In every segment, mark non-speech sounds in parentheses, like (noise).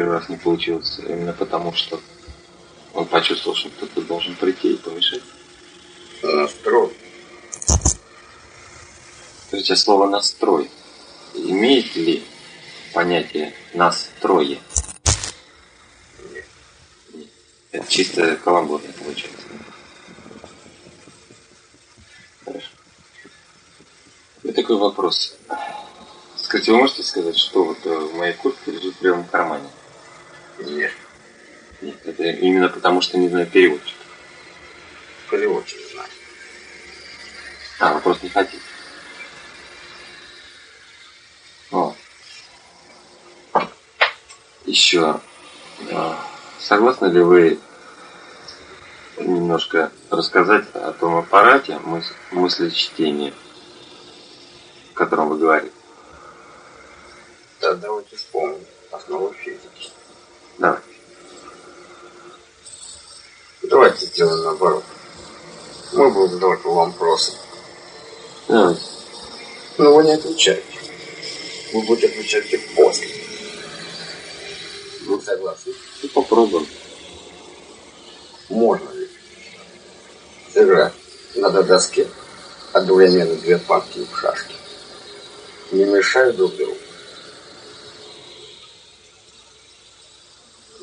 первый раз не получилось именно потому, что он почувствовал, что кто-то должен прийти и помешать. Настрой. Скажите, слово «настрой» имеет ли понятие «настрое»? Нет. Нет. Это чисто каламбурно получается. Хорошо. И такой вопрос. Скажите, вы можете сказать, что вот э, в моей куртке лежит в левом кармане? Нет. Нет, это именно потому, что не знаю переводчик. Переводчик знаю. А, вы просто не хотите. О. Еще. а, Согласны ли вы немножко рассказать о том аппарате мыс- мыслечтения, о котором вы говорите? Да, давайте вспомним основу физики. Давай. Давайте сделаем наоборот. Мы будем задавать вам вопросы. Давайте. Но вы не отвечаете. Вы будете отвечать их после. Вы согласны? Ну, попробуем. Можно ли сыграть на доске одновременно две партии в шашки? Не мешая друг другу.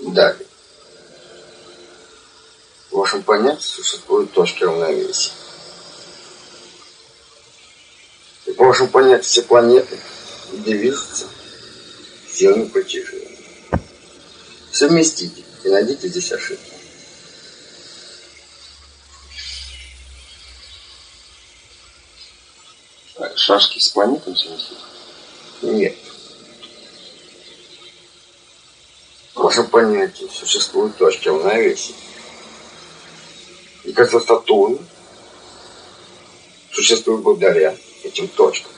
Далее. В вашем понятии существуют точки равновесия. И по вашему понятию все планеты движутся силами притяжения. Совместите и найдите здесь ошибку. А Шашки с планетами совместить? Нет. Вашем понятии существуют точки равновесия. И кажется, Сатурн существует благодаря этим точкам.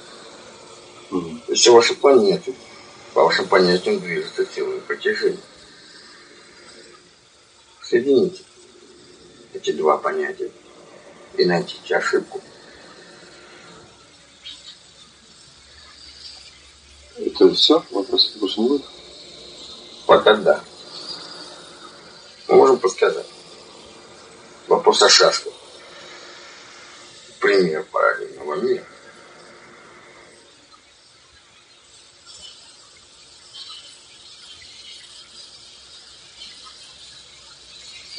Мгм. И все ваши планеты, по вашим понятиям, движутся силами притяжения. Соедините эти два понятия и найдите ошибку. Это все? Вопросов больше не будет? Пока да. Мы можем подсказать. Вопрос о шашках. Пример параллельного мира.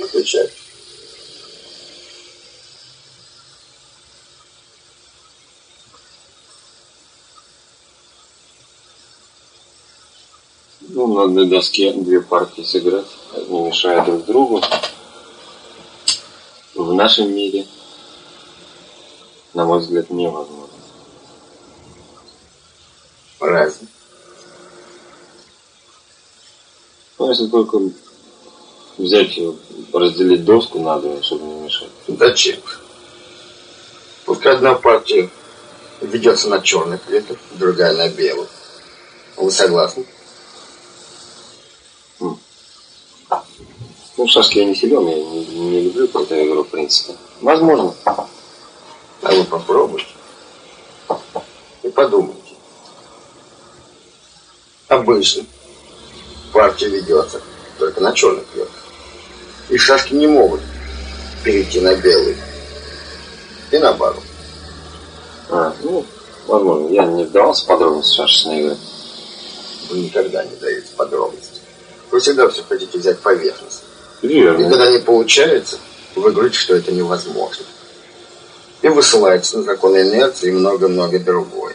Отвечай. Ну, на одной доске две партии сыграть, не мешая друг другу. В нашем мире, на мой взгляд, невозможно. Разница. Ну, если только взять и разделить доску надо, чтобы не мешать. Зачем? Пускай одна партия ведется на черных клеток, другая на белых. Вы согласны? Ну, шашки я не силен, я не, не люблю эту игру, в принципе. Возможно. А вы попробуйте. И подумайте. Обычно партия ведется только на черных клетках. И шашки не могут перейти на белые. И наоборот. А, ну, возможно. Я не вдавался в подробности шашечной игры. Вы никогда не даете подробности. Вы всегда все хотите взять поверхность. И Верно. когда не получается, вы говорите, что это невозможно. И вы ссылаетесь на законы инерции и много-много другое.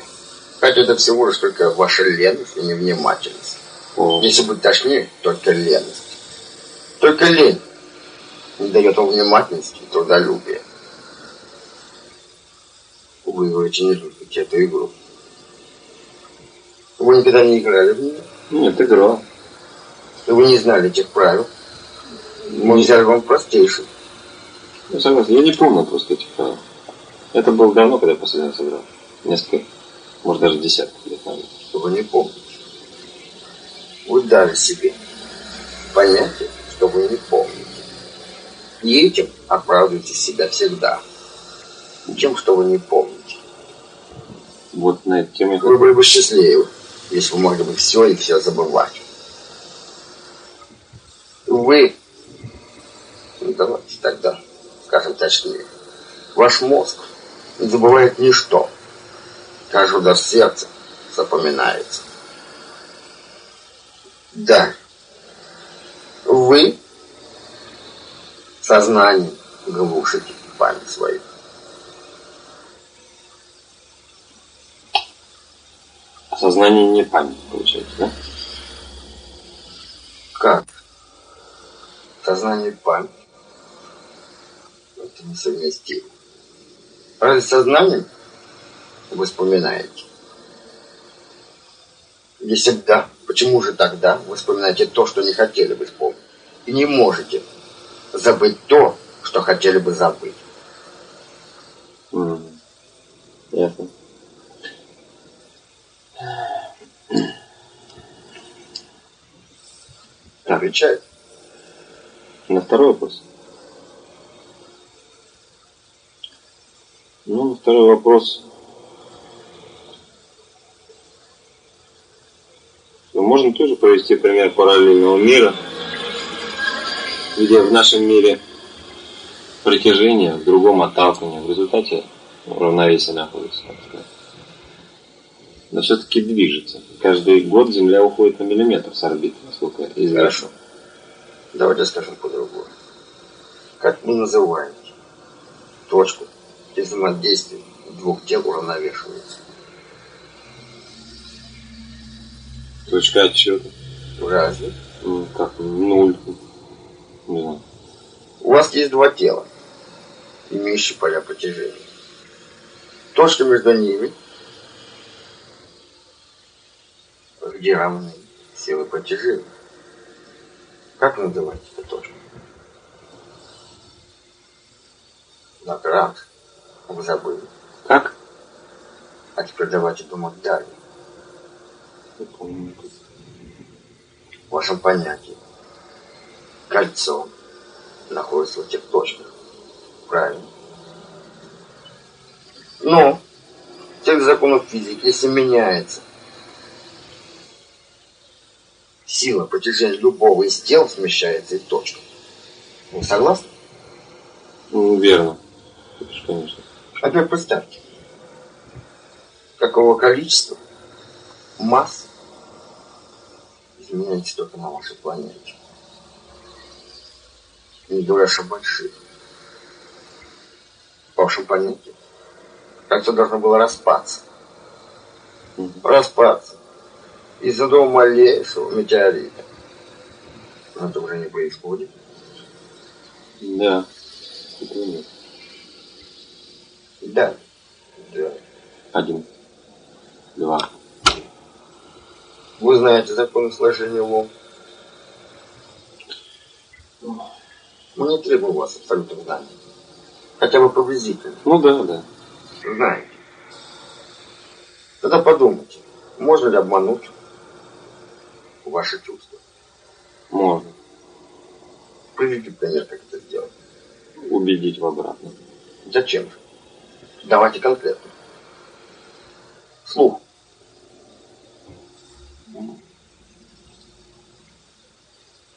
Хотя это всего лишь только ваша леность и невнимательность. О, Если быть точнее, только леность. Только лень не дает вам внимательности и трудолюбия. Вы говорите, не любите эту игру. Вы никогда не играли в нее, Нет, игра. и вы не знали этих правил. Мы взяли вам простейший. Ну, согласен. Я не помню просто этих правил. Это было давно, когда я последний раз играл. Несколько, может даже десяток лет назад. Вы не помните. Вы дали себе понятие, что вы не помните. И этим оправдываете себя всегда. Тем, что вы не помните. Вот на эту тему Вы были бы счастливы, если вы могли бы все и все забывать. Вы, ну давайте тогда скажем точнее, ваш мозг не забывает ничто. Каждый удар сердца запоминается. Да, вы сознанием глушите память свою. Сознание не память, получается, да? Как? Сознание память. Это несовместимо. Разве сознанием вы вспоминаете? Если да, почему же тогда вы вспоминаете то, что не хотели бы вспомнить? И не можете забыть то, что хотели бы забыть. Mm. Ясно. Отвечает. На второй вопрос. Ну, второй вопрос. Ну, можно тоже провести пример параллельного мира, где в нашем мире притяжение, в другом отталкивание. В результате равновесие находится. Но все-таки движется. Каждый год Земля уходит на миллиметр с орбиты, насколько известно. Хорошо. Давайте скажем по-другому. Как мы называем точку, где взаимодействие двух тел уравновешивается. Точка отсчета. Разве? Ну, как нуль. Не знаю. У вас есть два тела, имеющие поля притяжения. Точка между ними, где равны силы притяжения. Как называть эту точку? Наград. Вы забыли. Как? А теперь давайте думать далее. Не помню. В вашем понятии кольцо находится в этих точках. Правильно? Но тех законов физики, если меняется сила притяжения любого из тел, смещается и точка. Вы согласны? Ну, верно. Это ж, конечно. А теперь представьте, какого количества масс изменяется только на вашей планете. Не говоря о больших. По вашему понятию, кольцо должно было распаться. Распаться. Из-за того малейшего метеорита. Но это уже не происходит. Да. Это нет. Да. Да. Один. Два. Вы знаете законы сложения волн. Мы не требуем у вас абсолютных знаний. Хотя бы приблизительно. Ну да, да. Знаете. Тогда подумайте, можно ли обмануть ваши чувства. Можно. Приведите пример, как это сделать. Убедить в обратном. Зачем же? Давайте конкретно. Слух.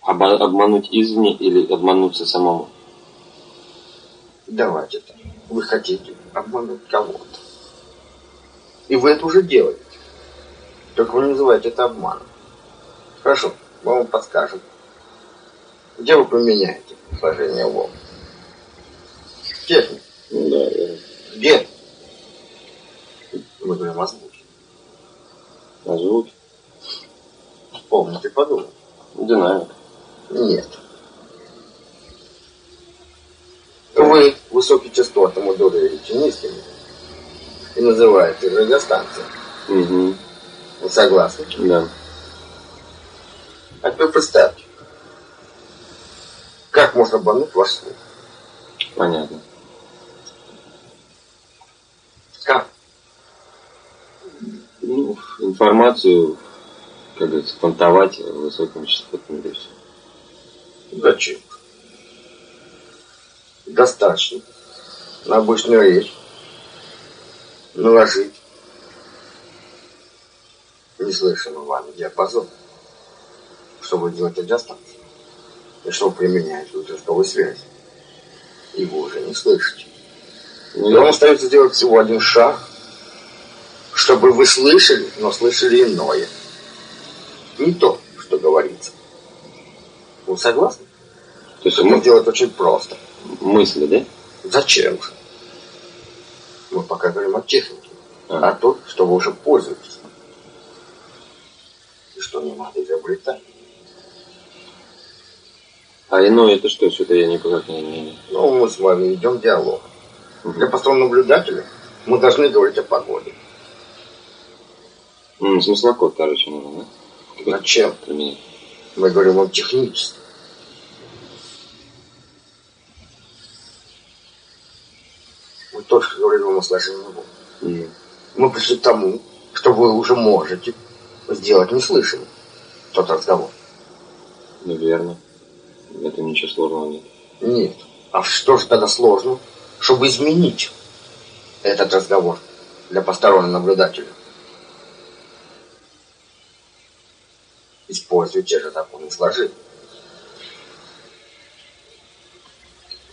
Обмануть извне или обмануться самому? Давайте так. Вы хотите обмануть кого-то. И вы это уже делаете. Только вы не называете это обманом. Хорошо, мы вам подскажем. Где вы поменяете сложение волн? Техник. Ну да, верно. Где? Мы говорим о звуке. А звуки? Помните, подумайте. Динамика. Нет. Вы высокие частоты модулируете низкими и называете радиостанцией. Угу. Вы согласны? Да. А теперь представьте, как можно обмануть ваш слух? Понятно. Как? Ну, информацию, как говорится, понтовать в высоком частотном режиме. Зачем? Достаточно на обычную речь наложить неслышимый вами диапазон, чтобы делать радиостанцию. и что применяет ультразвуковую связь. И вы уже не слышите. Ну, И вам остается сделать всего один шаг, чтобы вы слышали, но слышали иное. Не то, что говорится. Вы согласны? То есть мы, сделать очень просто. мысли, да? Зачем же? Мы пока говорим о технике. А. А то, что вы уже пользуетесь. Что не надо изобретать. А иное это что? Что-то я никак не... не... Ну, мы с вами ведем диалог. Мгм. Для постороннего наблюдателя мы должны говорить о погоде. М, смыслокод, короче, нужно, да? Зачем? Применять. Мы говорим о технически. Мы только что говорили вам о сложении. М. Мы пришли к тому, что вы уже можете сделать неслышимым тот разговор. Ну, верно. Это ничего сложного нет. Нет. А что же тогда сложно, чтобы изменить этот разговор для постороннего наблюдателя? Используя те же законы сложения.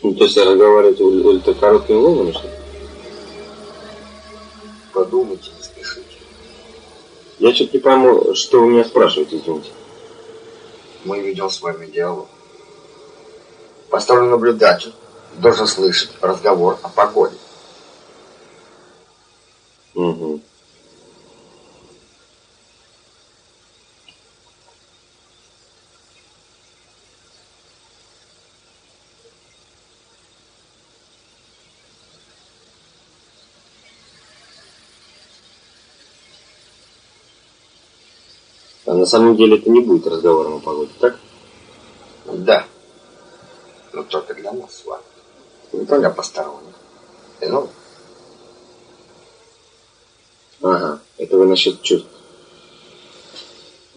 Ну, то есть разговаривать уль- ультракороткими волнами, что ли? Подумайте, не спешите. Я что-то не пойму, что вы меня спрашиваете, извините. Мы ведем с вами диалог. Посторонний наблюдатель должен слышать разговор о погоде. Угу. На самом деле это не будет разговором о погоде, так? Да. Но только для нас с вами. Ну, Для посторонних. И, ну, Ага, это вы насчет чувств.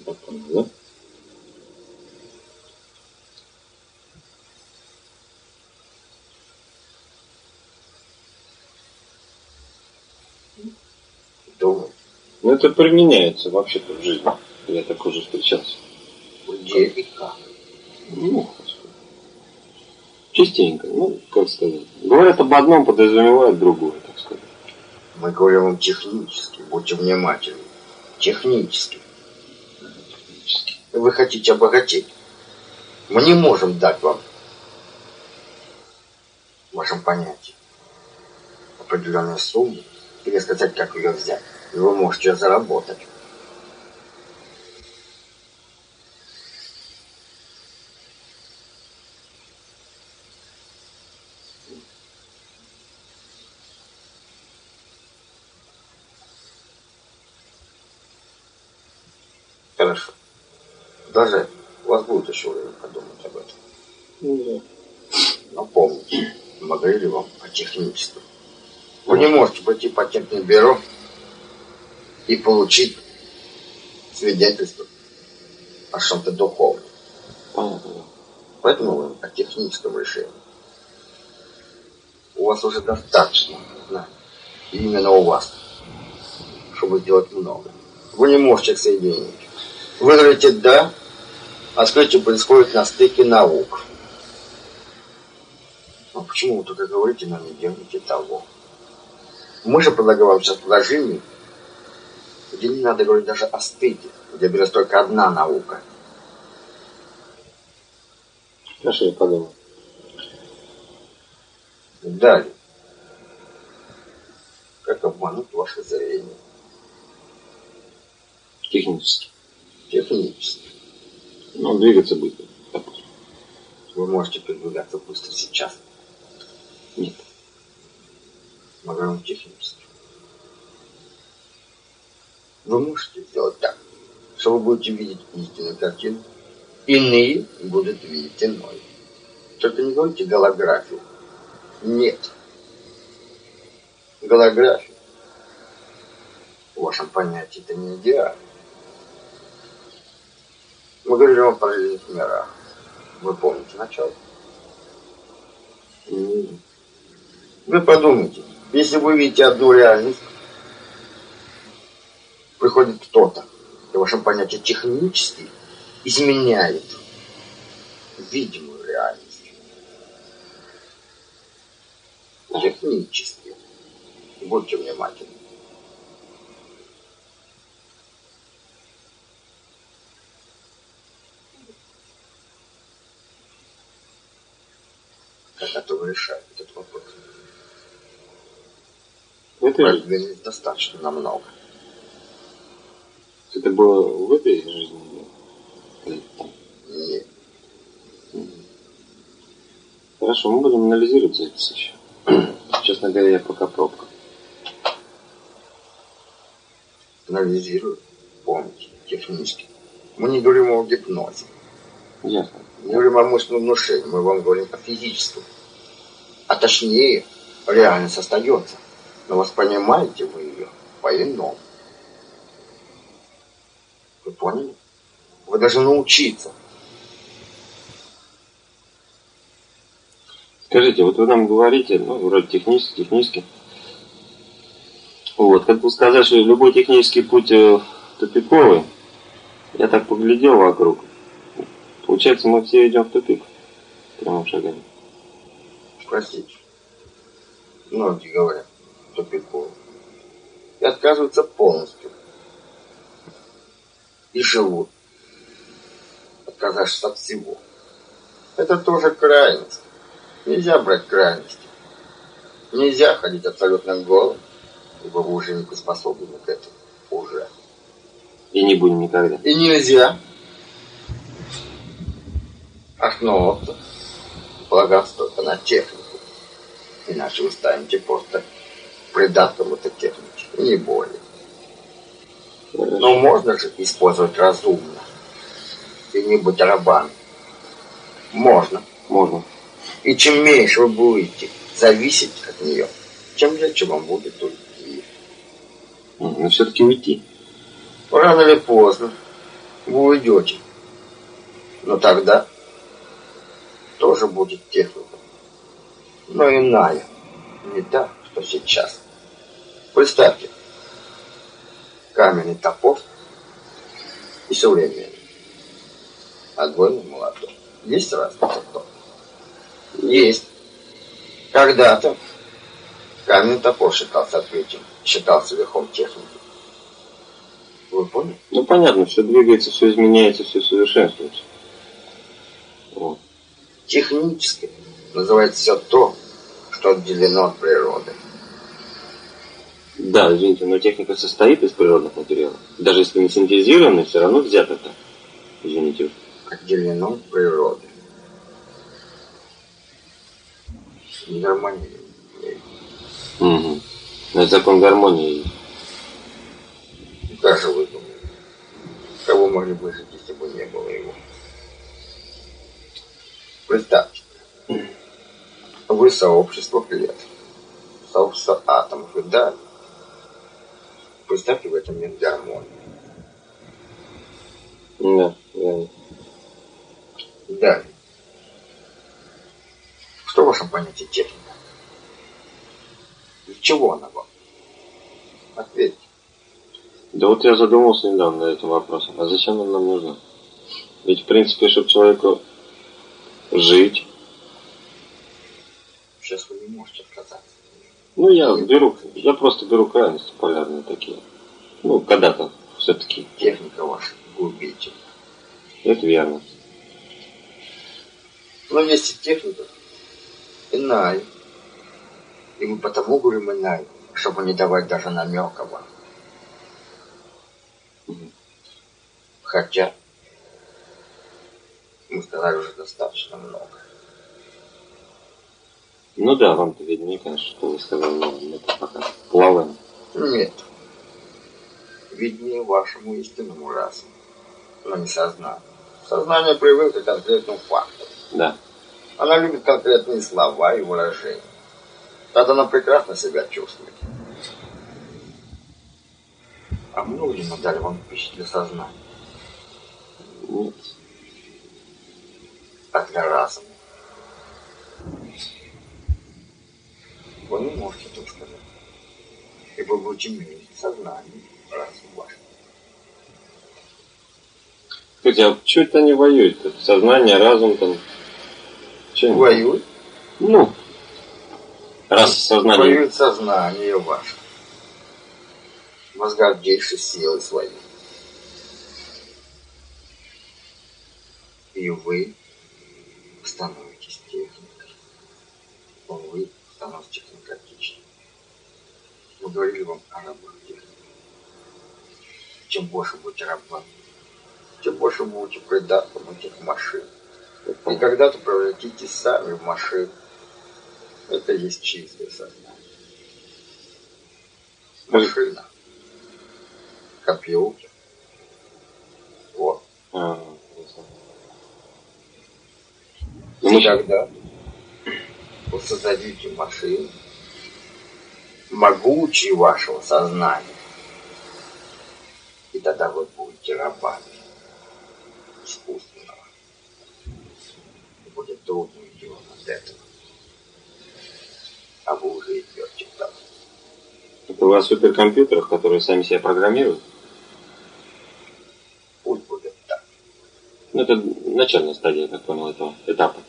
Я понял, да? думаю, Ну, это применяется вообще-то в жизни. Я так уже встречался. где и как. Ну, частенько, ну, как сказать. Говорят об одном, подразумевают другое, так сказать. Мы говорим вам технически, будьте внимательны. Технически. Вы хотите обогатеть. Мы не можем дать вам в вашем понятии определенную сумму или сказать, как ее взять. И вы можете ее заработать. Хорошо. Даже у вас будет еще время подумать об этом. Ну, Но помните, мы говорили вам о техническом. Вы не можете пойти в патентное бюро и получить свидетельство о чем-то духовном. Поэтому мы о техническом решении. У вас уже достаточно знаний. Именно у вас. Чтобы сделать много. Вы не можете их соединить. Вы говорите «да», а открытие происходит на стыке наук. А почему вы только говорите, но не делаете того? Мы же предлагаем вам сейчас предложение, где не надо говорить даже о стыке, где берется только одна наука. Хорошо, я подумал. Далее. Как обмануть ваше зрение? Технически. Технически. Ну, двигаться быстро. Вы можете передвигаться быстро сейчас. Нет. Говорим технически. Вы можете сделать так, что вы будете видеть истинную картину, иные будут видеть иной. Только не говорите голографию. Нет. Голография в вашем понятии это не идеально. Мы говорили о параллельных мирах. Вы помните начало? М, Вы подумайте, если вы видите одну реальность, приходит кто-то, в вашем понятии технически изменяет видимую реальность. Технически. Будьте внимательны. Как это вы решаете этот вопрос? Это, Продвинулись достаточно намного. это было в этой жизни? Нет. Хорошо, мы будем анализировать запись еще. (clears throat) Честно говоря, я пока пробка. Анализирую. Помните, технически. Мы не говорим о гипнозе. Ясно. Мы говорим о мысленном внушении. Мы вам говорим о физическом. А точнее, реальность остается. Но воспринимаете вы ее по-иному. Вы поняли? Вы должны научиться. Скажите, вот вы нам говорите, ну, вроде технически, технически. Вот, как бы сказать, что любой технический путь э, тупиковый, я так поглядел вокруг. Получается, мы все идем в тупик. Прямым шагами. Простите. Многие говорят тупиково. И отказываются полностью. И живут, отказавшись от всего. Это тоже крайность. Нельзя брать крайности. Нельзя ходить абсолютно голым, ибо вы уже не приспособлены к этому. Уже. И не будем никогда. И нельзя основываться, полагаться только на технику. Иначе вы станете просто техники, и не более. Но можно же использовать разумно и не быть рабами. Можно. Можно. И чем меньше вы будете зависеть от нее, тем легче вам будет уйти. Но все-таки уйти. Рано или поздно вы уйдете. Но тогда тоже будет техника. Но иная. Не та, что сейчас. Представьте. Каменный топор и современный. И молоток. Есть разница в том? Есть. Когда-то каменный топор считался открытием, считался верхом техники. Вы поняли? Ну, понятно, все двигается, все изменяется, все совершенствуется. Вот. Технически называется все то, что отделено от природы. Да, извините, но техника состоит из природных материалов. Даже если не синтезированный, все равно взято это. Извините. Отделено от природы. Гармония. Угу. Но это закон гармонии. Даже вы думаете, кого могли бы жить, если бы не было его? Представьте, вы сообщество клеток, сообщество атомов и далее. Представьте, в этом нет гармонии. Да, да. Далее. Что в вашем понятии техника? Для чего она вам? Ответьте. Да вот я задумался недавно над этим вопросом. А зачем она нам нужна? Ведь, в принципе, чтобы человеку жить, Сейчас вы не можете отказаться. Ну, я беру, я просто беру крайности полярные такие. Ну, когда-то все-таки. Техника ваша губительна. Это верно. Но есть и техника иная. И мы потому говорим иная, чтобы не давать даже намека вам. Хотя мы сказали уже достаточно много. Ну да, вам-то виднее, конечно, что вы сказали, но мы-то пока плаваем. Нет. Виднее вашему истинному разуму, но не сознанию. Сознание привыкло к конкретному факту. Да. Она любит конкретные слова и выражения. Тогда она прекрасно себя чувствует. А много ли мы дали вам пищи для сознания? Нет. А для разума? Вы не можете тут сказать. И вы мерить сознание разум ваш. Скажите, а что это они воюют? Сознание, разум там. Чем воюют? Ну, раз сознание... Воюет сознание ваше. Возгордейшей силы своей. И вы становитесь техникой. Вы становитесь технократичным. Мы говорили вам о техники. Чем больше будете рабами, тем больше будете придатком этих машин. И когда-то превратитесь сами в машину. Это есть чистое сознание. Машина. Компьютер. Вот. А, и когда вы создадите машину, могучей вашего сознания, и тогда вы будете рабами искусственного. И будет трудно идти от этого. А вы уже идете там. Это у вас суперкомпьютеров, которые сами себя программируют? Пусть будет так. Ну, это начальная стадия, я так понял, этого этапа.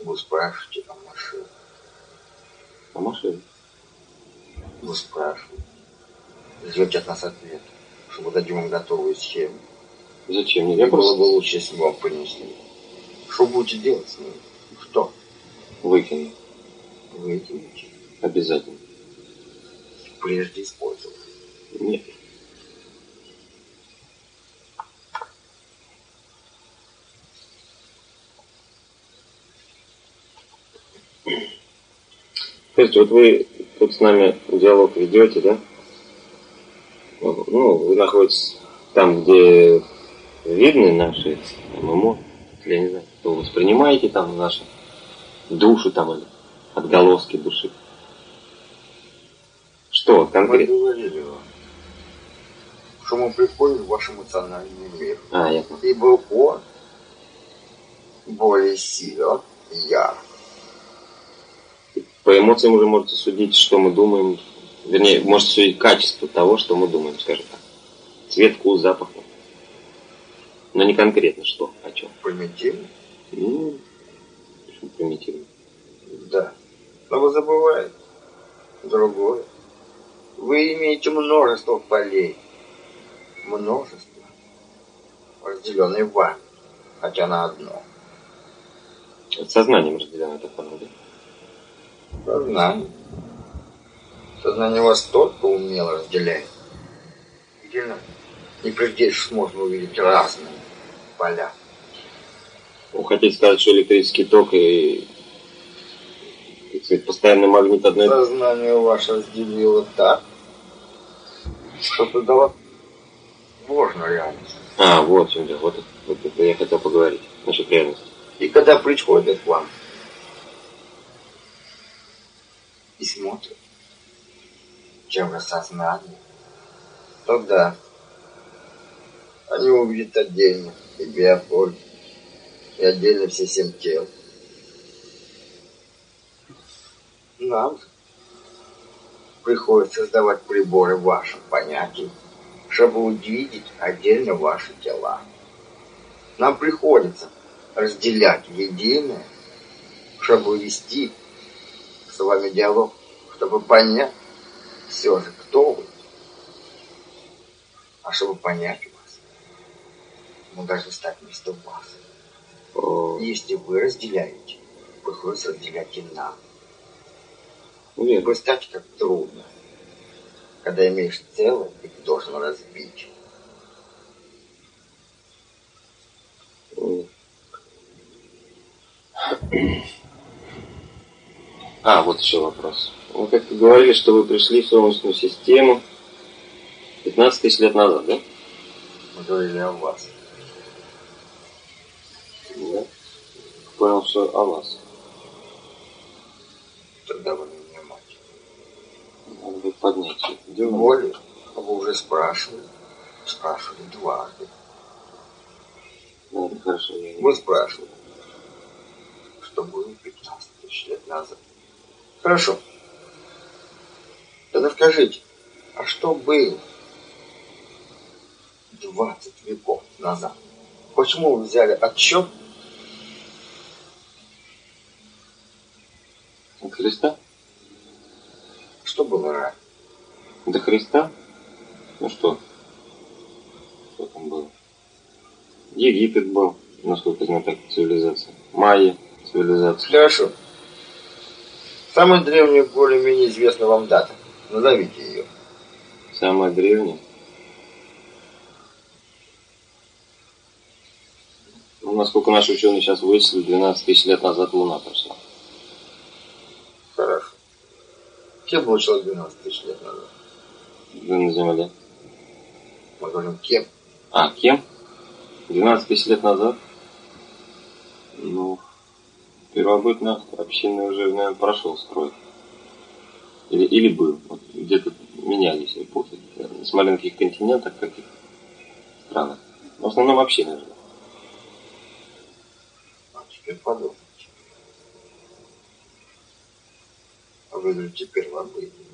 Вы спрашиваете о машине. О машине? Вы спрашиваете. Ждете от нас ответ, чтобы дадим вам готовую схему. Зачем мне? Я было бы лучше, если бы вам принесли. Что будете делать с ним? Что? Выкину. Выкинете? Обязательно. Прежде использовать? Нет. То (clears throat) есть вот вы тут с нами диалог ведете, да? Ну, вы находитесь там, где видны наши ММО, я не знаю, вы воспринимаете там наши души там или отголоски души. Что конкретно? Мы говорили вам, что мы приходим в ваш эмоциональный мир. А, я. Ибо он более силен и яр. По эмоциям уже можете судить, что мы думаем. Вернее, можете судить качество того, что мы думаем, скажем так. Цвет, вкус, запах. Но не конкретно что, о чем. Примитивно? Ну, почему примитивно? Да. Но вы забываете другое. Вы имеете множество полей. Множество. Разделенные вами. Хотя на одно. Сознанием разделено, так понял, да? Сознание. Сознание вас только умело разделяет. Где не прежде можно увидеть разные поля. Вы хотите сказать, что электрический ток и, и сказать, постоянный магнит одной... Сознание ваше разделило так, что дало ложную реальность. А, вот в чем дело. Вот, вот это я хотел поговорить насчет реальности. И когда приходят к вам и смотрят через сознание, то да, они увидят отдельно и биополь, и отдельно все семь тел. Нам приходится создавать приборы в вашем понятии, чтобы увидеть отдельно ваши тела. Нам приходится разделять единое, чтобы вести с вами диалог, чтобы понять все же, кто вы. А чтобы понять вас, мы должны стать вместо вас. Если вы разделяете, приходится разделять и нам. Нет. Представьте, как трудно, когда имеешь целое, и ты должен разбить. А, вот еще вопрос. Вы как-то говорили, что вы пришли в Солнечную систему 15 тысяч лет назад, да? Мы говорили о вас. Да. Понял, что о вас. Тогда вы не внимаете. Надо будет поднять. Тем более, вы уже спрашивали. Спрашивали дважды. Ну, хорошо. Я... Вы спрашивали, что было 15 тысяч лет назад. Хорошо. Тогда скажите, а что было 20 веков назад. Почему вы взяли отчет От Христа? Что было ранее? До Христа? Ну что? Что там было? Египет был, насколько знаю, так цивилизация. Майя цивилизация. Хорошо. Самая древняя, более-менее известная вам дата. Назовите ее. Самая древняя? Ну, насколько наши ученые сейчас вычислили, 12 тысяч лет назад Луна прошла. Хорошо. Кем был человек 12 тысяч лет назад? Вы на Земле. Мы говорим, кем? А, кем? 12 тысяч лет назад? Ну, первобытно общины уже, наверное, прошел строй. Или, или был. Вот где-то менялись эпохи. С маленьких континентах каких странах. В основном общины жили. А теперь подумайте. А вы говорите, первобытный.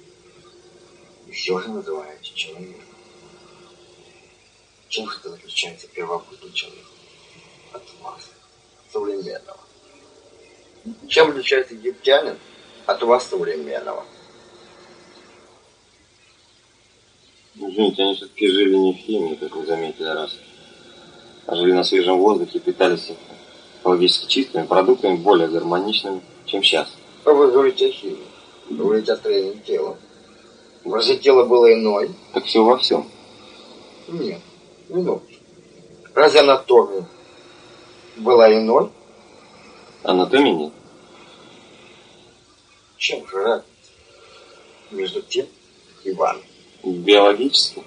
И все же называете человеком. Чем же это отличается первобытный человек от вас, современного? Чем отличается египтянин от вас, современного? Ну, Извините, они все-таки жили не в химии, как вы заметили раз. А жили на свежем воздухе, питались экологически чистыми продуктами, более гармоничными, чем сейчас. А вы говорите о химии. Вы говорите о строении тела. Разве тело было иное? Так все во всем. Нет. Минуточку. Разве анатомия была иной? Анатомии нет. Чем же разница между тем и вами? Биологически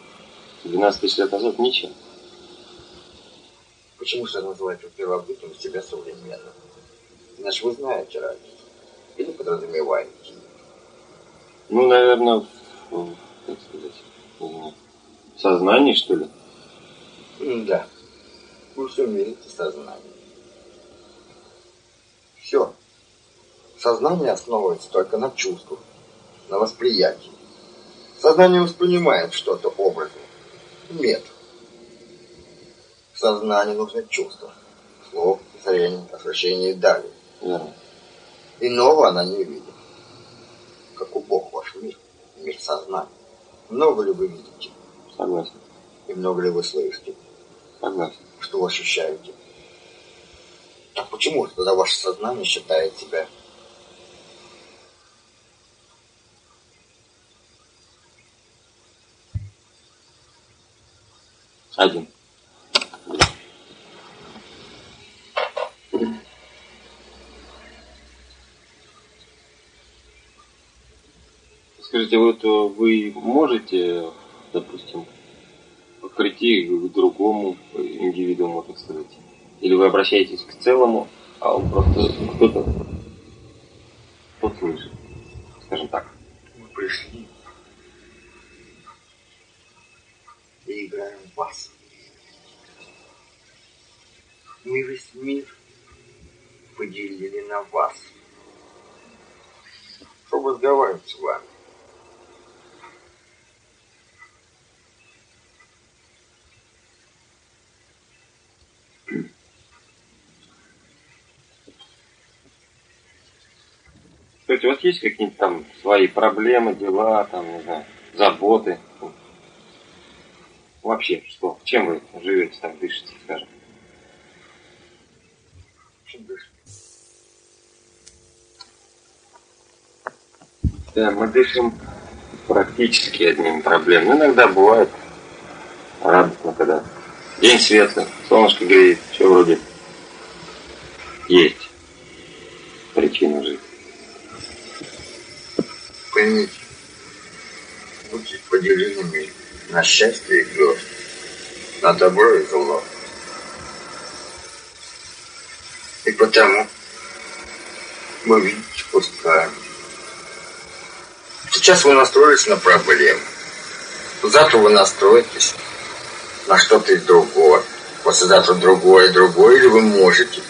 12 тысяч лет назад ничем. Почему же называете первобытным себя современным? Значит, вы знаете разницу. Или подразумеваете? Ну, наверное, в, как сказать, в сознании, что ли? Да. Вы все мерите сознание. Все. Сознание основывается только на чувствах, на восприятии. Сознание воспринимает что-то образом, метод. В сознании нужны чувства, слов, зрение, ощущение и далее. Верно. Иного она не видит. Как у Бог ваш мир, мир сознания. Много ли вы видите Согласен. и много ли вы слышите, Согласен. что вы ощущаете? Так почему тогда ваше сознание считает себя Один. Скажите, вот э, вы можете, допустим, прийти к другому индивидууму, так сказать? Или вы обращаетесь к целому, а он просто кто-то слышит, скажем так. мы пришли в вас. Мы весь мир поделили на вас. Чтобы разговаривать с вами. Кстати, у вас есть какие-нибудь там свои проблемы, дела, там, не знаю, заботы? Вообще, что? Чем вы живете, так дышите, скажем? Чем дышите? Да, мы дышим практически одним проблемами. Ну, иногда бывает радостно, когда день светлый, солнышко греет, все вроде есть причина жить. Поймите, будьте поделенными на счастье и грусть, на добро и зло. И потому мы видите пускаем. Сейчас вы настроились на проблему. Завтра вы настроитесь на что-то другое. Послезавтра другое другое. Или вы можете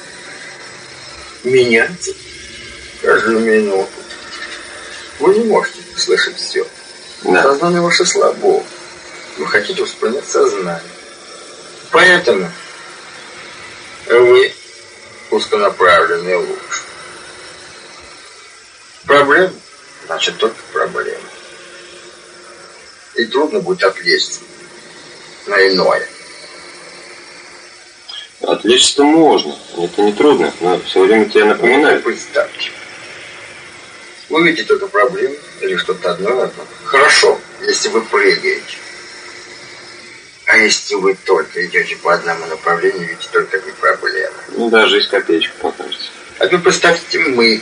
менять каждую минуту. Вы не можете слышать все. Да. Сознание ваше слабо. Вы хотите воспринять сознание. Поэтому вы узконаправленный луч. Проблема, значит, только проблема. И трудно будет отвлечься на иное. Отвлечься-то можно. Это не трудно, но все время тебе напоминаю. Ну, представьте. Вы видите только проблему или что-то одно одно. Хорошо, если вы прыгаете. Если вы только идете по одному направлению, видите только одни проблемы. Ну, даже из копеечку покажется. А вы представьте, мы,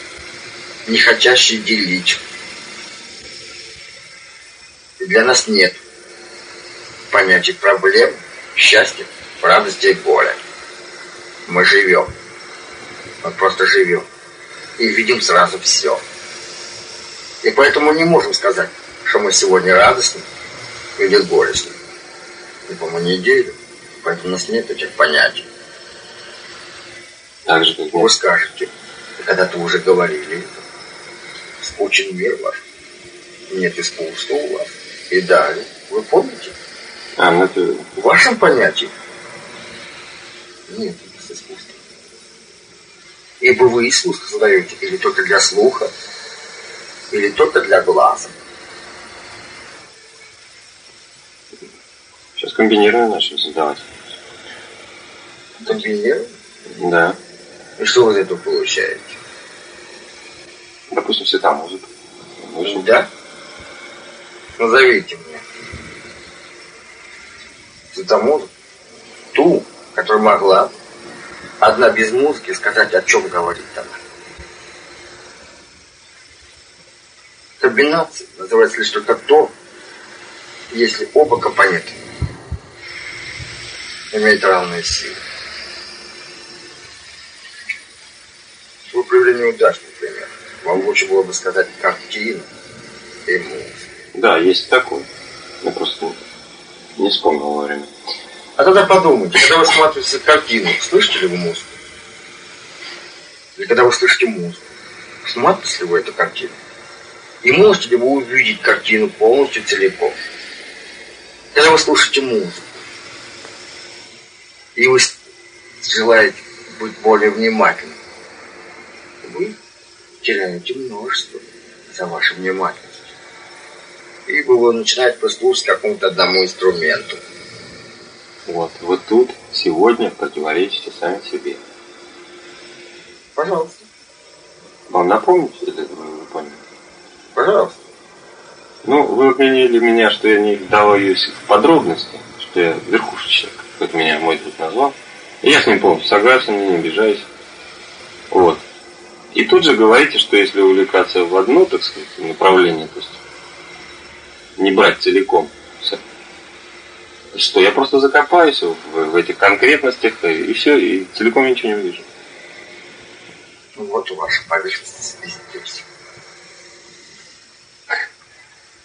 не хотящие делить. И для нас нет понятия проблем, счастья, радости и горя. Мы живем. Мы просто живем. И видим сразу все. И поэтому не можем сказать, что мы сегодня радостны или горестны по неделю, поэтому у нас нет этих понятий. Так же, как Вы скажете, когда-то уже говорили, скучен мир ваш, нет искусства у вас. И далее, вы помните? А, ну это... В вашем понятии нет искусства. Ибо вы искусство создаете или только для слуха, или только для глаза. Сейчас комбинированно начнем создавать. Комбинированно? Да. И что вы из этого получаете? Допустим, цвета музыка. Очень. Да? Назовите мне. Цвета музыку. Ту, которая могла одна без музыки сказать, о чем говорит она. Комбинация называется лишь только то, если оба компонента имеют равные силы. Вы привели неудачный пример. Вам лучше было бы сказать картина и музыка. Да, есть такой. Я просто не вспомнил вовремя. А тогда подумайте, когда вы смотрите картину, слышите ли вы музыку? Или когда вы слышите музыку, смотрите ли вы эту картину? И можете ли вы увидеть картину полностью целиком? Когда вы слушаете музыку, и вы желаете быть более внимательным, вы теряете множество за вашу внимательность. Ибо вы начинаете послушать какому-то одному инструменту. Вот, вы тут сегодня противоречите сами себе. Пожалуйста. Вам напомнить, или вы не поняли? Пожалуйста. Ну, вы обвинили меня, что я не вдаваюсь в подробности, что я верхушечник, как меня мой друг назвал. И я с ним полностью согласен, не обижаюсь. Вот. И тут же говорите, что если увлекаться в одно, так сказать, направление, то есть не брать целиком что я просто закопаюсь в, в этих конкретностях, и все, и целиком ничего не увижу. Ну вот ваша поверхность здесь.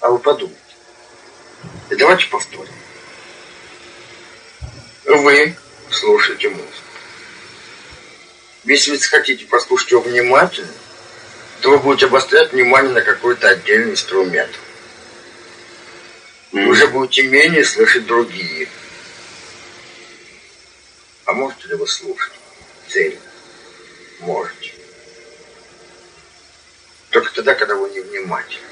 А вы подумайте. И давайте повторим. Вы слушаете музыку. Если вы хотите послушать его внимательно, то вы будете обострять внимание на какой-то отдельный инструмент. Вы уже будете менее слышать другие. А можете ли вы слушать цельно? Можете. Только тогда, когда вы не внимательны.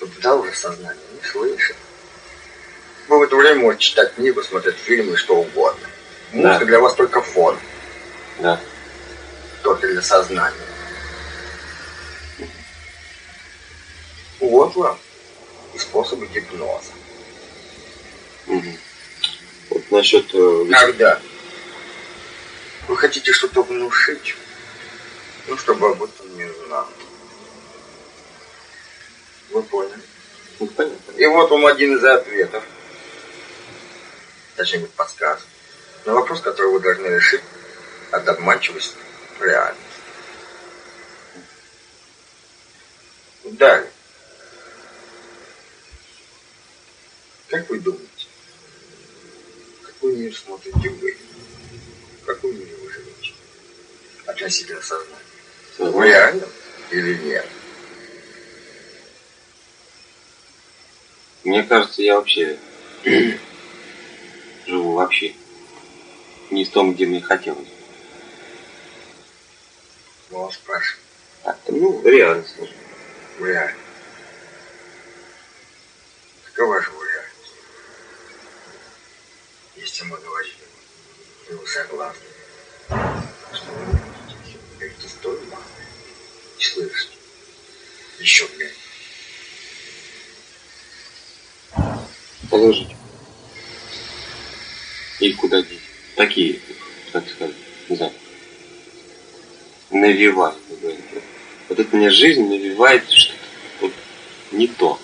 Вот тогда уже сознание не слышит. Вы в это время можете читать книгу, смотреть фильмы, что угодно. Музыка Да. для вас только фон, Да. только для сознания. Вот вам и способы гипноза. Мгм. Вот насчет... э, Когда вы хотите что-то внушить, ну, чтобы об этом не знал. Вы поняли? ну, понятно. И вот вам один из ответов. Точнее, подсказ. На вопрос, который вы должны решить от обманчивости в реальность. Далее. Как вы думаете, какой мир смотрите вы? В каком мире вы живете? Относительно сознания. В Сознание. реальном или нет? Мне кажется, я вообще вообще. Не в том, где мне хотелось. Ну, он спрашивает. А, ну, реальность. скажем. Реально. Какова же реальность? Если мы говорим, и вы согласны, что вы видите, говорите столь мало, и слышите, еще меньше. Положить. И куда деть? Такие, так сказать, не знаю. Говорится. Вот это мне жизнь навевает что-то вот не то,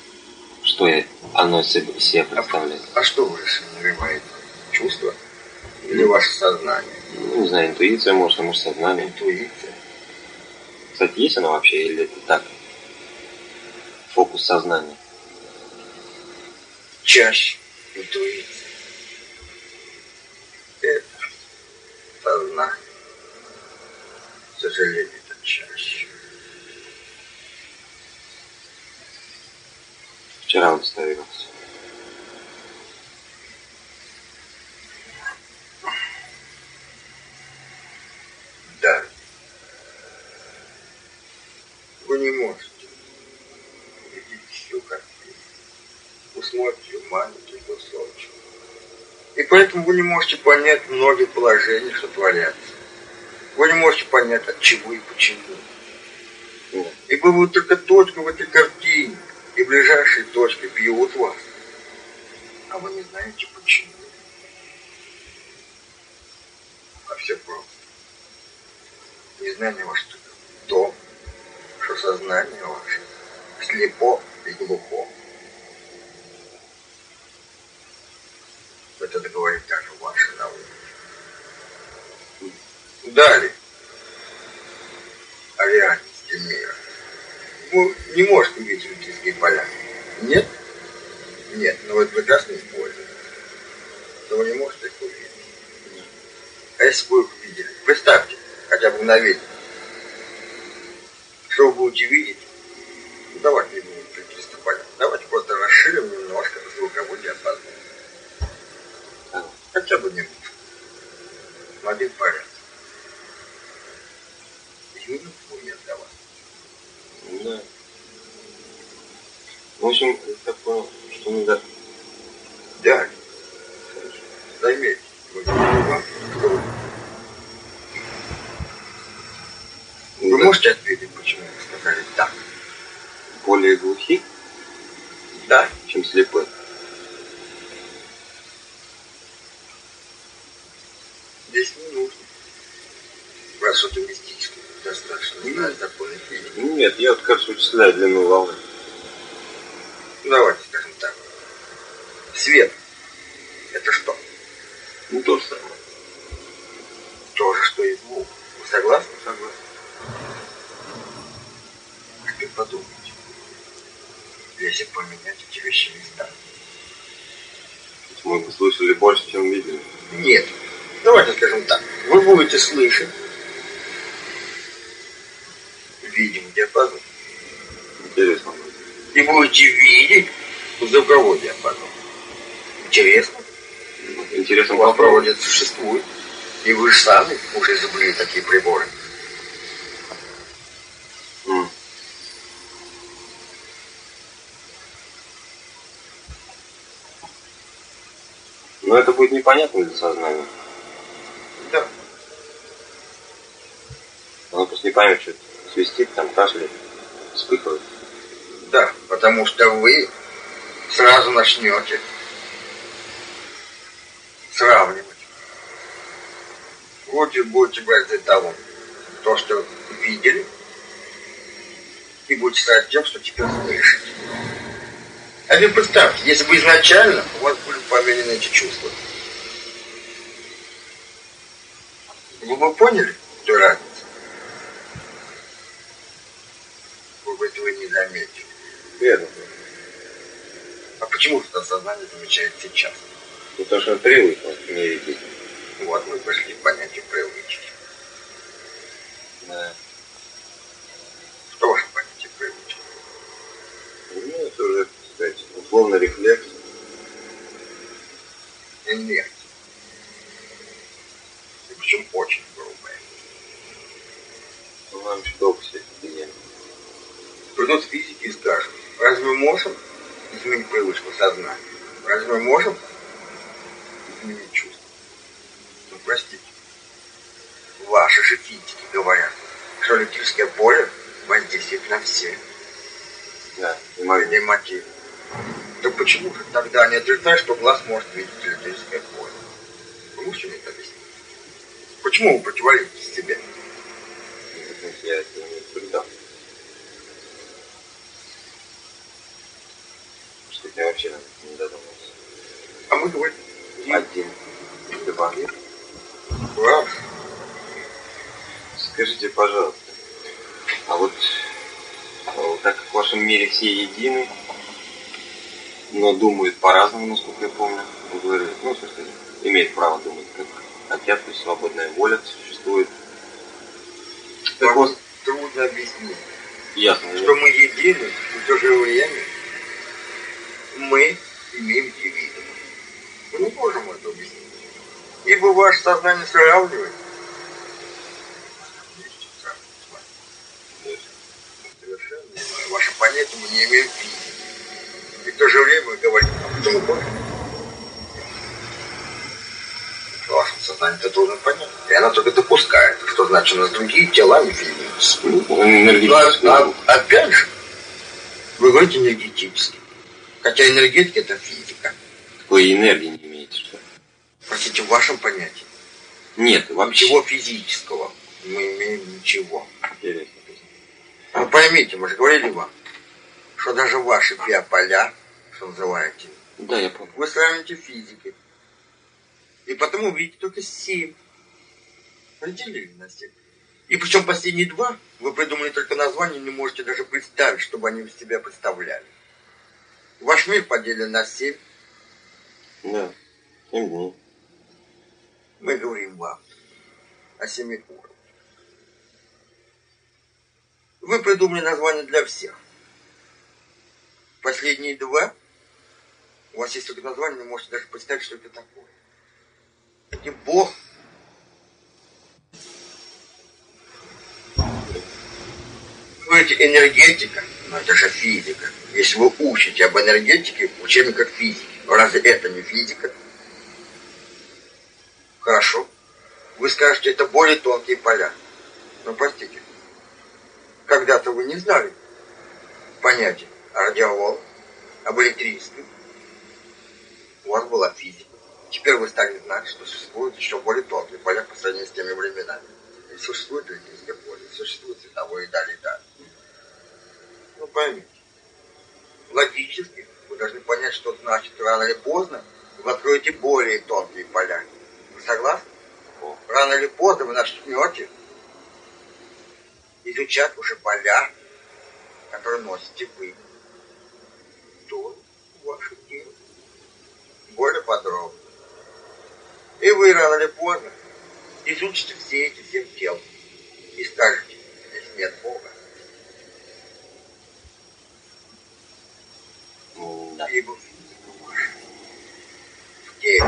что я, оно себе, себе представляет. А что вы навеваете? Чувство? Или ваше сознание? Ну, не знаю, интуиция, может, а может, сознание. Интуиция? Кстати, есть она вообще, или это так? Фокус сознания. Чаще интуиция. Это сознание. К сожалению, это чаще. Вчера удостоверился. Да. Вы не можете видеть всю картину. Вы смотрите маленький кусочек. И поэтому вы не можете понять многие положения, что творятся. Вы не можете понять, от чего и почему. Да. Ибо вы только точка в этой картине, и ближайшие точки бьют вас. А вы не знаете почему. А все просто. Незнание ваше том, что сознание ваше слепо и глухо. Это говорит даже наука. Далее. Реальности мира. Вы не можете увидеть Олимпийские поля. Нет? Нет, но вы прекрасно используете. Но вы не можете их увидеть. А если бы вы их видели? Представьте, хотя бы мгновение. Что вы будете видеть? Ну, давайте не будем Олимпийских поля. Давайте просто расширим немножко звуковой диапазон. Хотя бы немножко. Один порядок. Минут будет для вас. Да. В общем, я так понял, что надо... Да. Заметьте, вы вам, можете ответить, почему вы сказали так? более глухих, Да. чем слепых. Здесь не нужно. Раз что-то мистическое, знать законы физики. Ну, Нет, я вот, кажется, вычисляю длину волны. Давайте скажем так. Свет. Это что? Ну, то же самое. То же, что и звук. Вы согласны? Согласен. А теперь подумайте. Если поменять эти вещи местами. Мы бы слышали больше, чем видели. Нет. Давайте скажем так. Вы будете слышать видимый диапазон. Интересно. И будете видеть звуковой диапазон. Интересно? Попробовать. проводят существует. И вы же сами уже изобрели такие приборы. М. Но это будет непонятно для сознания. Да. Оно просто не поймет, что свистит, там кашляет, вспыхивает. Да, потому что вы сразу начнете сравнивать. И будете брать за того, то, что видели, и будете стать тем, что теперь слышите. А теперь представьте, если бы изначально у вас были поменены эти чувства, вы бы поняли эту разницу? Вы бы этого не заметили. Верно. А почему это сознание замечает сейчас? То, что привыкло не видеть. Вот мы пришли к понятию привычки. Да. Что ваше понятие привычки? Ну, это уже, так сказать, условно рефлекс. Инерция. причем очень грубое. Ну, нам все это Придут физики и скажут, разве мы можем изменить привычку сознания? Разве мы можем изменить чувства? Ну, простите. Ваши же физики говорят, электрическое поле воздействует на все. Да, и мотив. Так почему же тогда они отрицают, что глаз может видеть электрическое поле? Вы можете мне это объяснить? Почему вы противоречите себе? Я это не наблюдал. Что я вообще не додумался. А мы говорим один, два. Раз. Скажите, пожалуйста, а вот так как в вашем мире все едины, но думают по-разному, насколько я помню, вы говорили, ну, в смысле, имеют право думать, как хотят, то есть свободная воля существует. Так вот, трудно объяснить. Ясно. Что мы едины, и в то же время мы имеем невидимость. Мы не можем это объяснить. Ибо ваше сознание сравнивает трудно понять. И она только допускает, что значит у нас другие тела не физические. Ну, а, а, опять же, вы говорите энергетически. Хотя энергетика это физика. Вы энергии не имеете, что ли? Простите, в вашем понятии. Нет, вообще. Ничего физического. Мы имеем ничего. Интересно. Ну поймите, мы же говорили вам, что даже ваши биополя, что называете, да, я помню. вы сравните физикой. И потом увидите только семь. Разделили на семь. И причем последние два вы придумали только название, не можете даже представить, чтобы они из себя представляли. Ваш мир поделен на семь. Да, семь дней. Мы говорим вам о семи уровнях. Вы придумали название для всех. Последние два, у вас есть только название, вы можете даже представить, что это такое. Это Бог. Вы говорите энергетика, но это же физика. Если вы учите об энергетике в учебниках физики, разве это не физика? Хорошо. Вы скажете, это более тонкие поля. Но простите, когда-то вы не знали понятия о радиоволн, об электричестве. У вас была физика. Теперь вы стали знать, что существует еще более тонкие поля по сравнению с теми временами. И существует электрическое поле, и существует цветовое и далее, и далее. Ну, поймите. Логически вы должны понять, что значит рано или поздно вы откроете более тонкие поля. Вы согласны? Рано или поздно вы начнете изучать уже поля, которые носите вы. То ваше дело. Более подробно. И вы рано или поздно изучите все эти семь тел и скажете, здесь нет Бога. Да. Ибо в теле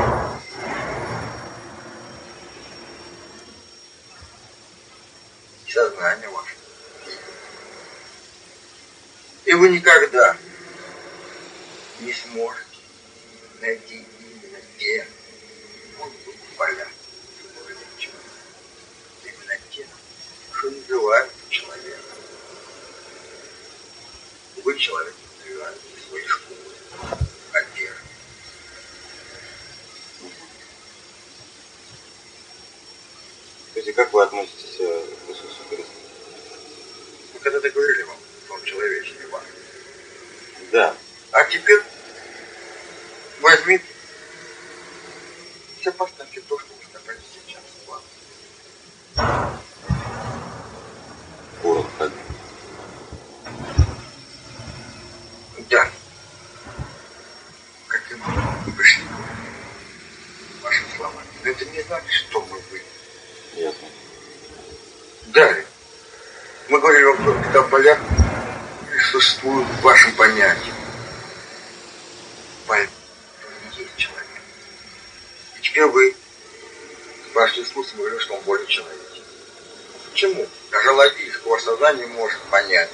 сознание ваше. И вы никогда не сможете найти поляк существует в вашем понятии. Поляк не есть человек. И теперь вы прошли спустим говорю, что он более человек. Почему? Даже логического сознания может понять.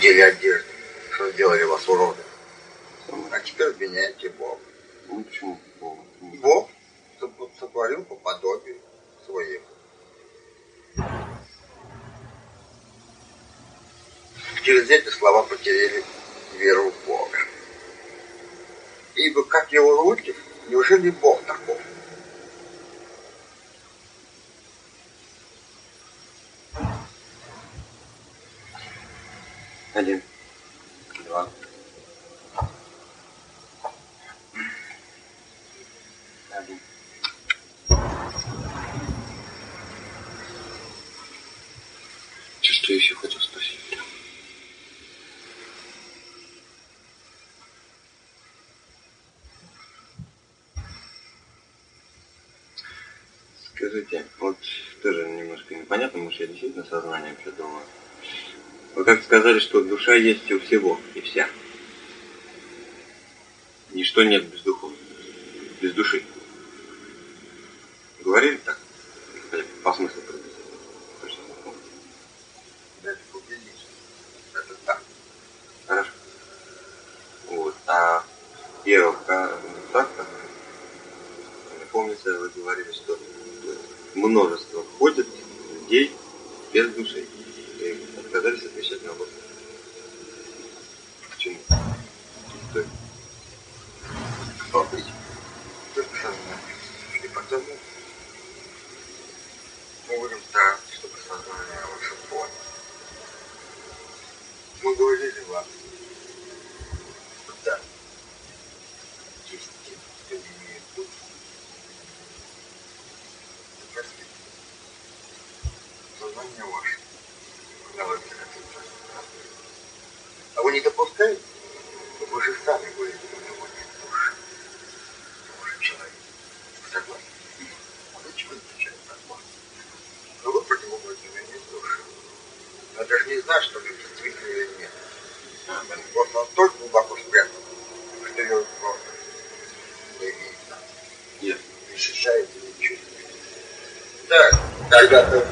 одели одежду, что сделали вас уродами. А теперь обвиняете Бога. Один. Два. Один. Че, что я еще хотел спросить? Скажите, вот тоже немножко непонятно, может я действительно сознанием все думаю. Вы как сказали, что душа есть у всего и вся. Ничто нет без духов, без души. берет просто Нет. Не ощущаете ничего. Так, когда-то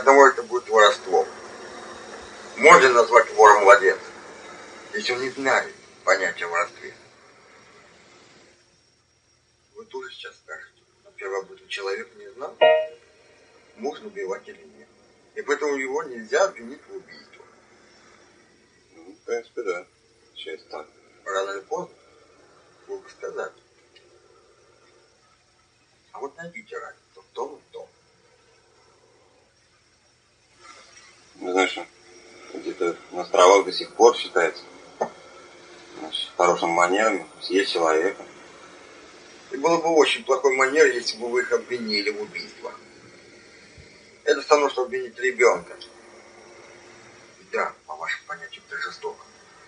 одного это будет воровством. Можно назвать вором младенца, если он не знает понятия воровстве. Вы тоже сейчас скажете, но первобытный человек не знал, можно убивать или нет. И поэтому его нельзя обвинить в убийстве. Ну, в принципе, да. Часть так. Рано или поздно сказали. А вот найдите разницу в том и в том. Знаешь, где-то на островах до сих пор считается значит, хорошим манерами съесть человека. И было бы очень плохой манер, если бы вы их обвинили в убийстве. Это все равно, что обвинить ребенка. Да, по вашим понятиям, это жестоко.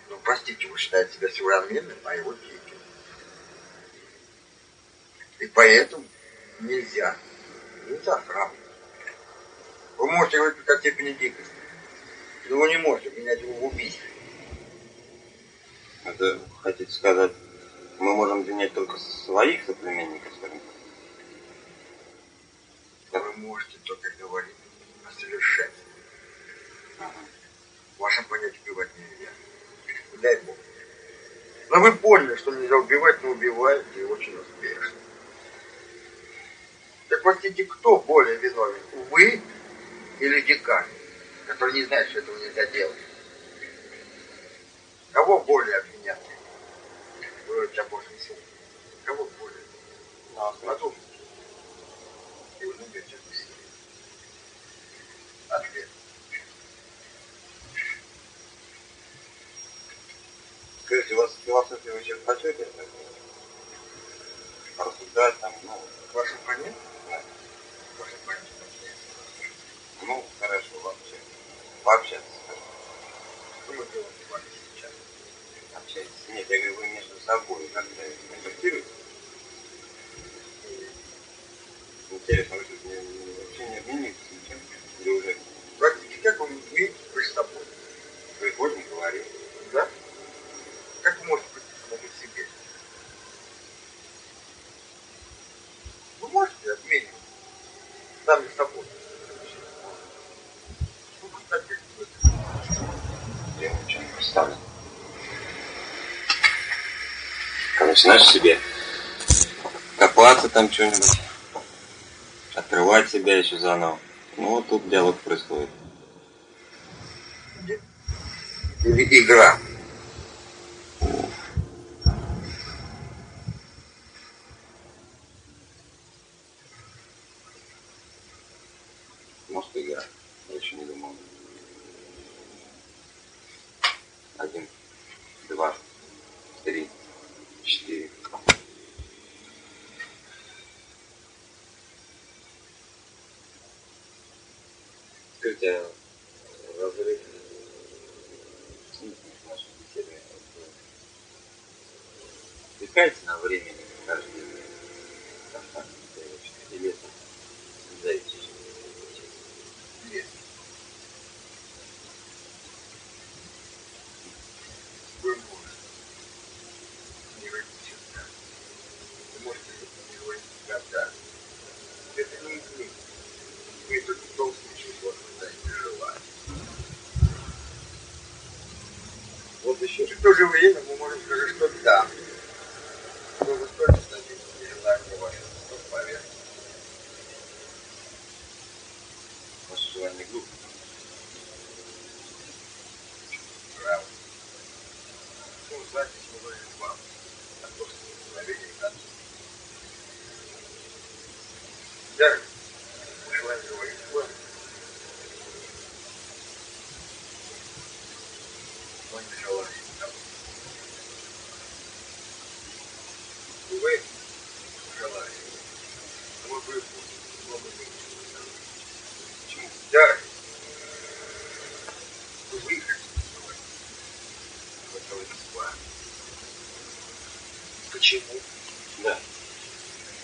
Но простите, вы считаете себя современным, а его диким. И поэтому нельзя, нельзя сравнивать. Вы можете говорить о степени дикости, но вы не можете обвинять его в убийстве. Это, хотите сказать, мы можем обвинять только своих соплеменников, скажем так? Вы можете только говорить о совершенстве. В вашем понятии убивать нельзя. Дай Бог. Но вы поняли, что нельзя убивать, но убиваете и очень успешно. Так простите, кто более виновен? Вы или дикарь, который не знает, что этого нельзя делать? Кого более обвинять? Вы говорите о Божьем суде. Кого более? А, Подумайте. И вы объяснение. Ответ. Скажите, у вас философия вы сейчас почете? Порассуждать там, ну, В вашем понятии? да. В вашем понятии. ну, хорошо, вообще. Сейчас? Общайтесь. Нет, я говорю, между собой как-то. Интересно, вы тут не, не- не обмениваетесь ничем? Или уже Простите, как вы видите при собой? приходим, говорим? Да? Как вы можете быть самому себе? Вы можете обмениваться? Начинаешь себе копаться там что-нибудь, открывать себя еще заново. Ну вот тут диалог происходит. Игра. Может игра. Я еще не думал. Один, два, три, четыре. Скажите, а разрыв в нашей беседе отвлекается на времени каждый день? контакт или это зависит? Это не изменит. Вы только в том случае станете желать. Вот еще. В то же время мы можем сказать, что да. Но вы только станете желание ваше на поверхность. Ваше желание глупо. Правда. Ну, запись мы говорим вам. А то, что мгновение надо. Да, мы желаем говорить с вами. Но не желаем. да. И Вы желаете. Но вы но мы не Почему? Да. Вы хотите говорить. Вы говорите с вами. Почему? Да.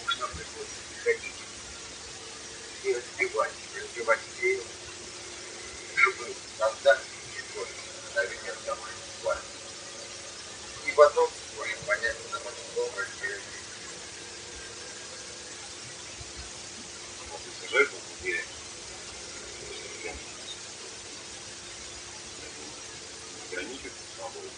Потому что нам приходится приходить и разбивать, разбивать идею, чтобы создать историю мгновение самой с вами. И потом ваше понятие нам очень долго разделить. Вот если жертву купили, ограничивать свободу.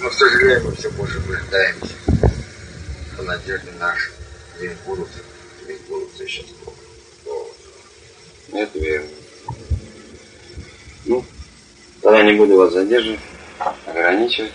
Вы Сожалению, мы все больше нуждаемся в надежде нашей. Не будут, не будут сейчас плохо. Это верно. Ну, тогда не буду вас задерживать, ограничивать.